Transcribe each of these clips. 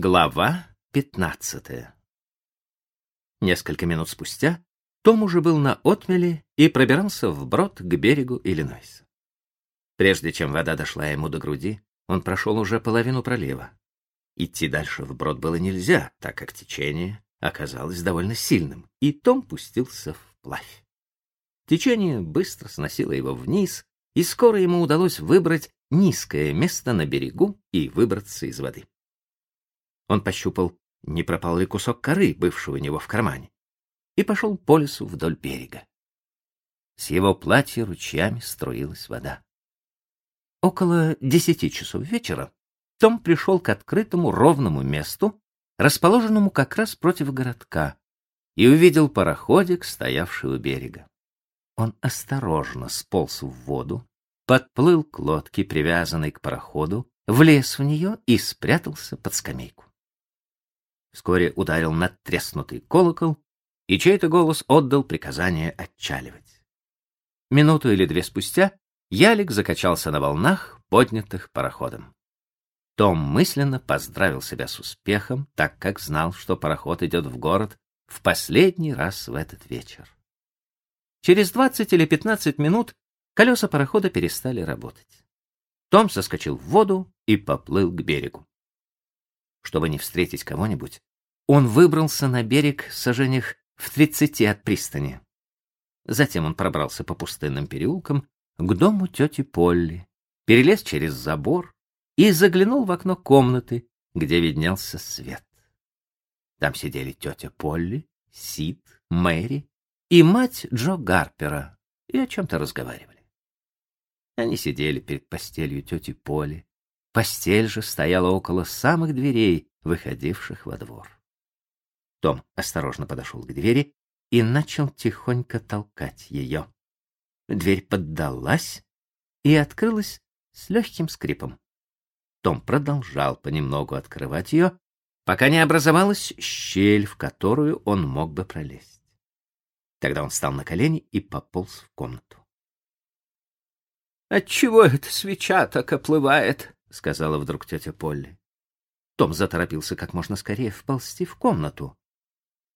Глава пятнадцатая Несколько минут спустя Том уже был на отмеле и пробирался вброд к берегу Иллинойса. Прежде чем вода дошла ему до груди, он прошел уже половину пролива. Идти дальше вброд было нельзя, так как течение оказалось довольно сильным, и Том пустился вплавь. Течение быстро сносило его вниз, и скоро ему удалось выбрать низкое место на берегу и выбраться из воды. Он пощупал, не пропал ли кусок коры, бывшего у него в кармане, и пошел по лесу вдоль берега. С его платья ручьями струилась вода. Около десяти часов вечера том пришел к открытому ровному месту, расположенному как раз против городка, и увидел пароходик, стоявший у берега. Он осторожно сполз в воду, подплыл к лодке, привязанной к пароходу, влез в нее и спрятался под скамейку. Вскоре ударил надтреснутый колокол, и чей-то голос отдал приказание отчаливать. Минуту или две спустя ялик закачался на волнах, поднятых пароходом. Том мысленно поздравил себя с успехом, так как знал, что пароход идет в город в последний раз в этот вечер. Через двадцать или пятнадцать минут колеса парохода перестали работать. Том соскочил в воду и поплыл к берегу. Чтобы не встретить кого-нибудь, он выбрался на берег сажениях в тридцати от пристани. Затем он пробрался по пустынным переулкам к дому тети Полли, перелез через забор и заглянул в окно комнаты, где виднелся свет. Там сидели тетя Полли, Сид, Мэри и мать Джо Гарпера и о чем-то разговаривали. Они сидели перед постелью тети Полли. Постель же стояла около самых дверей, выходивших во двор. Том осторожно подошел к двери и начал тихонько толкать ее. Дверь поддалась и открылась с легким скрипом. Том продолжал понемногу открывать ее, пока не образовалась щель, в которую он мог бы пролезть. Тогда он встал на колени и пополз в комнату. — Отчего эта свеча так оплывает? — сказала вдруг тетя Полли. Том заторопился как можно скорее вползти в комнату.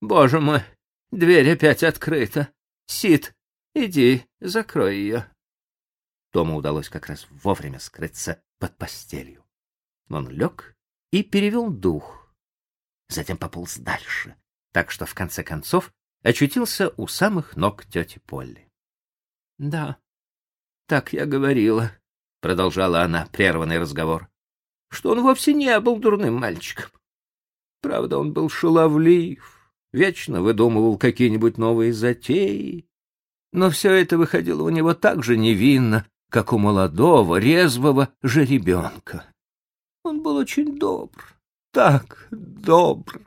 Боже мой, дверь опять открыта. Сид, иди, закрой ее. Тому удалось как раз вовремя скрыться под постелью. Он лег и перевел дух. Затем пополз дальше, так что в конце концов очутился у самых ног тети Полли. — Да, так я говорила, — продолжала она прерванный разговор, — что он вовсе не был дурным мальчиком. Правда, он был шаловлив, вечно выдумывал какие-нибудь новые затеи. Но все это выходило у него так же невинно, как у молодого, резвого жеребенка. Он был очень добр, так добр.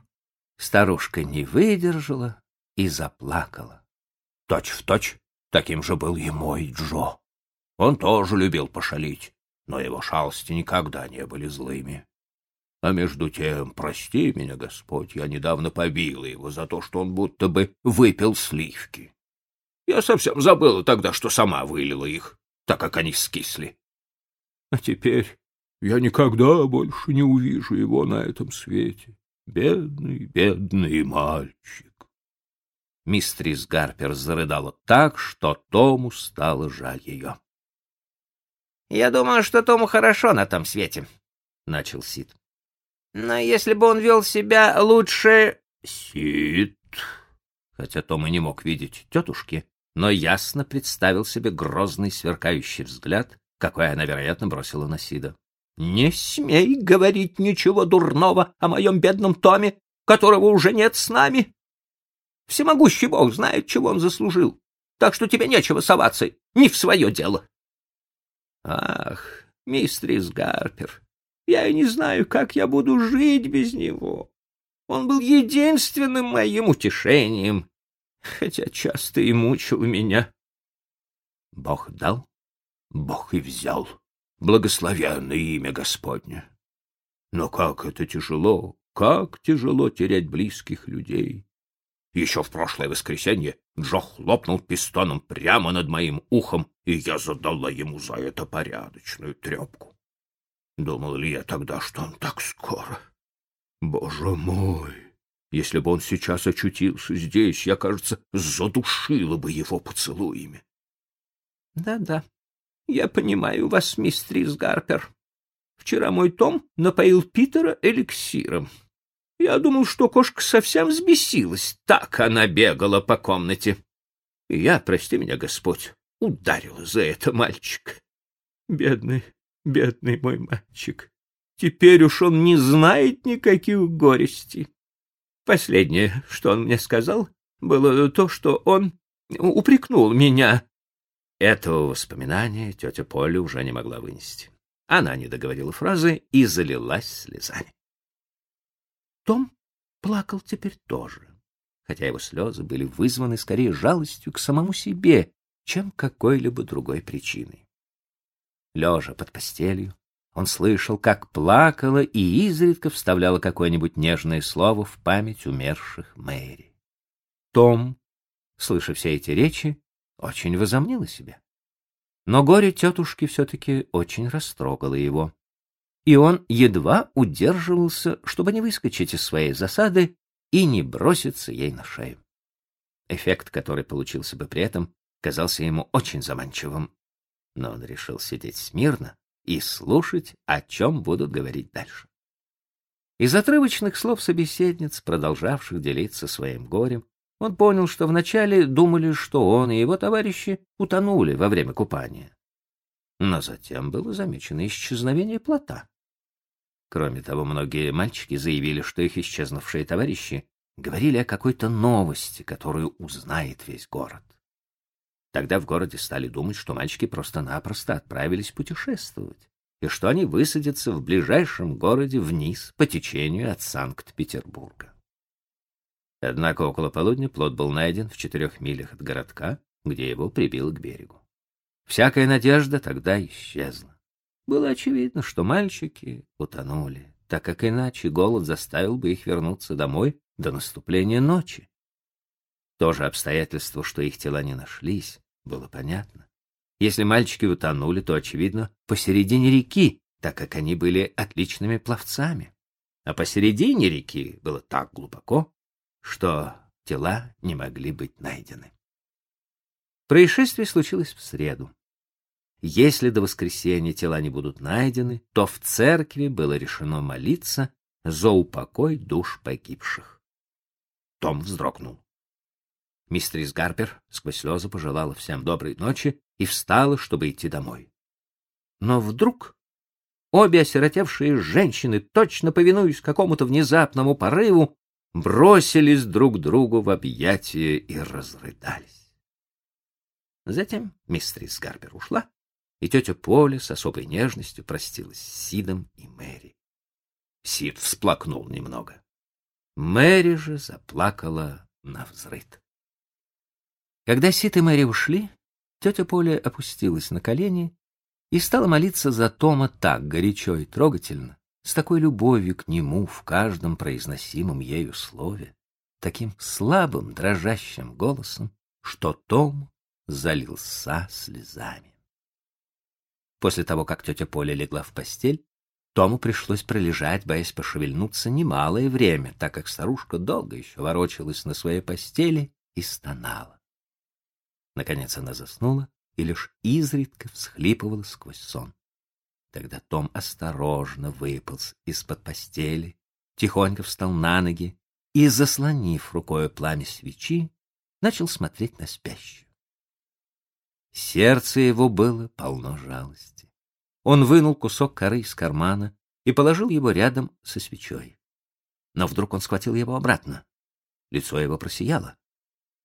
Старушка не выдержала и заплакала. Точь в точь таким же был и мой Джо. Он тоже любил пошалить, но его шалости никогда не были злыми. А между тем, прости меня, Господь, я недавно побила его за то, что он будто бы выпил сливки. Я совсем забыла тогда, что сама вылила их, так как они скисли. А теперь я никогда больше не увижу его на этом свете. Бедный, бедный мальчик. Мистрис Гарпер зарыдала так, что Тому стало жаль ее. — Я думаю, что Тому хорошо на том свете, — начал Сид. Но если бы он вел себя лучше... Сид. Хотя Том и не мог видеть тетушки, но ясно представил себе грозный сверкающий взгляд, какой она, вероятно, бросила на Сида. «Не смей говорить ничего дурного о моем бедном Томе, которого уже нет с нами. Всемогущий Бог знает, чего он заслужил, так что тебе нечего соваться, не в свое дело». «Ах, мистрис Гарпер, я и не знаю, как я буду жить без него. Он был единственным моим утешением, хотя часто и мучил меня. Бог дал, Бог и взял. Благословенное имя Господне. Но как это тяжело, как тяжело терять близких людей. Еще в прошлое воскресенье Джо хлопнул пистоном прямо над моим ухом, и я задала ему за это порядочную трепку. Думал ли я тогда, что он так скоро? Боже мой! Если бы он сейчас очутился здесь, я, кажется, задушила бы его поцелуями. Да-да, я понимаю вас, мистрис Гарпер. Вчера мой Том напоил Питера эликсиром. Я думал, что кошка совсем взбесилась. Так она бегала по комнате. И я, прости меня, Господь, ударила за это мальчик. Бедный, бедный мой мальчик. Теперь уж он не знает никаких горестей. Последнее, что он мне сказал, было то, что он упрекнул меня. Этого воспоминания тетя Поля уже не могла вынести. Она не договорила фразы и залилась слезами. Том плакал теперь тоже, хотя его слезы были вызваны скорее жалостью к самому себе, чем какой-либо другой причиной. Лежа под постелью, он слышал, как плакала и изредка вставляла какое-нибудь нежное слово в память умерших Мэри. Том, слыша все эти речи, очень возомнил о себе. Но горе тетушки все-таки очень растрогало его, и он едва удерживался, чтобы не выскочить из своей засады и не броситься ей на шею. Эффект, который получился бы при этом, казался ему очень заманчивым, но он решил сидеть смирно и слушать, о чем будут говорить дальше. Из отрывочных слов собеседниц, продолжавших делиться своим горем, он понял, что вначале думали, что он и его товарищи утонули во время купания. Но затем было замечено исчезновение плота. Кроме того, многие мальчики заявили, что их исчезнувшие товарищи говорили о какой-то новости, которую узнает весь город. Тогда в городе стали думать, что мальчики просто-напросто отправились путешествовать, и что они высадятся в ближайшем городе вниз по течению от Санкт-Петербурга. Однако около полудня плод был найден в четырех милях от городка, где его прибило к берегу. Всякая надежда тогда исчезла. Было очевидно, что мальчики утонули, так как иначе голод заставил бы их вернуться домой до наступления ночи. То же обстоятельство, что их тела не нашлись, было понятно. Если мальчики утонули, то, очевидно, посередине реки, так как они были отличными пловцами. А посередине реки было так глубоко, что тела не могли быть найдены. Происшествие случилось в среду. Если до воскресенья тела не будут найдены, то в церкви было решено молиться за упокой душ погибших. Том вздрогнул. Мистерис Гарпер сквозь слезы пожелала всем доброй ночи и встала, чтобы идти домой. Но вдруг обе осиротевшие женщины, точно повинуясь какому-то внезапному порыву, бросились друг другу в объятия и разрыдались. Затем мистерис Гарпер ушла, и тетя Поля с особой нежностью простилась с Сидом и Мэри. Сид всплакнул немного. Мэри же заплакала на взрыд. Когда Сид и Мэри ушли, тетя Поля опустилась на колени и стала молиться за Тома так горячо и трогательно, с такой любовью к нему в каждом произносимом ею слове, таким слабым, дрожащим голосом, что Том залился слезами. После того, как тетя Поля легла в постель, Тому пришлось пролежать, боясь пошевельнуться немалое время, так как старушка долго еще ворочалась на своей постели и стонала. Наконец она заснула и лишь изредка всхлипывала сквозь сон. Тогда Том осторожно выполз из-под постели, тихонько встал на ноги и, заслонив рукой пламя свечи, начал смотреть на спящую. Сердце его было полно жалости. Он вынул кусок коры из кармана и положил его рядом со свечой. Но вдруг он схватил его обратно. Лицо его просияло.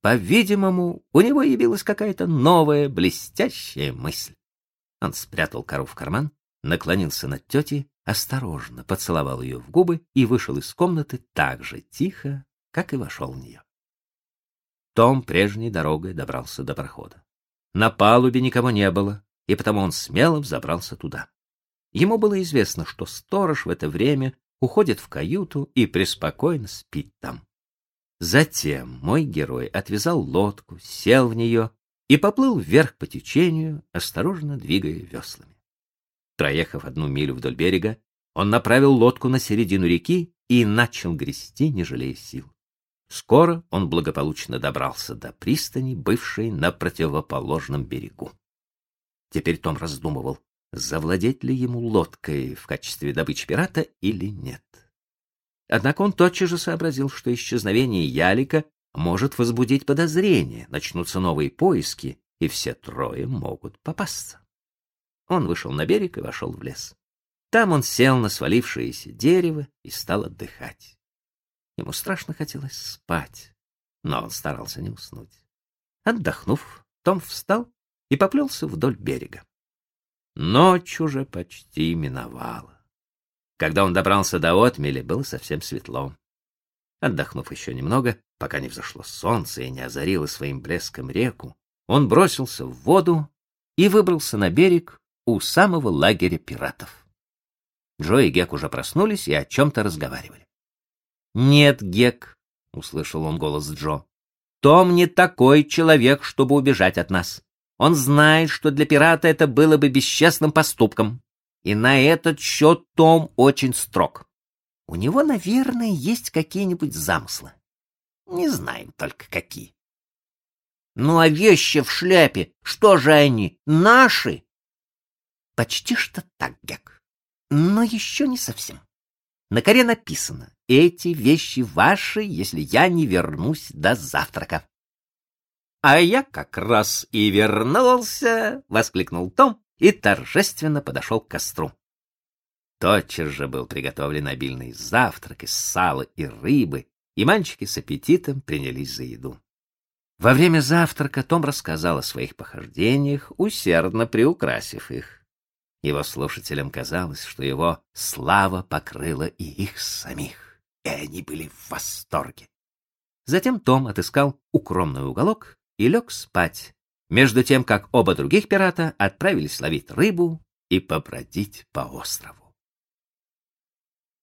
По-видимому, у него явилась какая-то новая блестящая мысль. Он спрятал кору в карман, наклонился над тетей, осторожно поцеловал ее в губы и вышел из комнаты так же тихо, как и вошел в нее. Том прежней дорогой добрался до прохода. На палубе никого не было, и потому он смело взобрался туда. Ему было известно, что сторож в это время уходит в каюту и преспокойно спит там. Затем мой герой отвязал лодку, сел в нее и поплыл вверх по течению, осторожно двигая веслами. Проехав одну милю вдоль берега, он направил лодку на середину реки и начал грести, не жалея сил. Скоро он благополучно добрался до пристани, бывшей на противоположном берегу. Теперь Том раздумывал, завладеть ли ему лодкой в качестве добычи пирата или нет. Однако он тотчас же сообразил, что исчезновение ялика может возбудить подозрение, начнутся новые поиски, и все трое могут попасться. Он вышел на берег и вошел в лес. Там он сел на свалившееся дерево и стал отдыхать. Ему страшно хотелось спать, но он старался не уснуть. Отдохнув, Том встал и поплелся вдоль берега. Ночь уже почти миновала. Когда он добрался до отмели, было совсем светло. Отдохнув еще немного, пока не взошло солнце и не озарило своим блеском реку, он бросился в воду и выбрался на берег у самого лагеря пиратов. Джо и Гек уже проснулись и о чем-то разговаривали. «Нет, Гек», — услышал он голос Джо, — «Том не такой человек, чтобы убежать от нас. Он знает, что для пирата это было бы бесчестным поступком. И на этот счет Том очень строг. У него, наверное, есть какие-нибудь замыслы. Не знаем только какие. Ну а вещи в шляпе, что же они, наши? Почти что так, Гек. Но еще не совсем. На коре написано, эти вещи ваши, если я не вернусь до завтрака. А я как раз и вернулся, воскликнул Том и торжественно подошел к костру. Тотчас же был приготовлен обильный завтрак из сала и рыбы, и мальчики с аппетитом принялись за еду. Во время завтрака Том рассказал о своих похождениях, усердно приукрасив их. Его слушателям казалось, что его слава покрыла и их самих, и они были в восторге. Затем Том отыскал укромный уголок и лег спать, между тем, как оба других пирата отправились ловить рыбу и побродить по острову.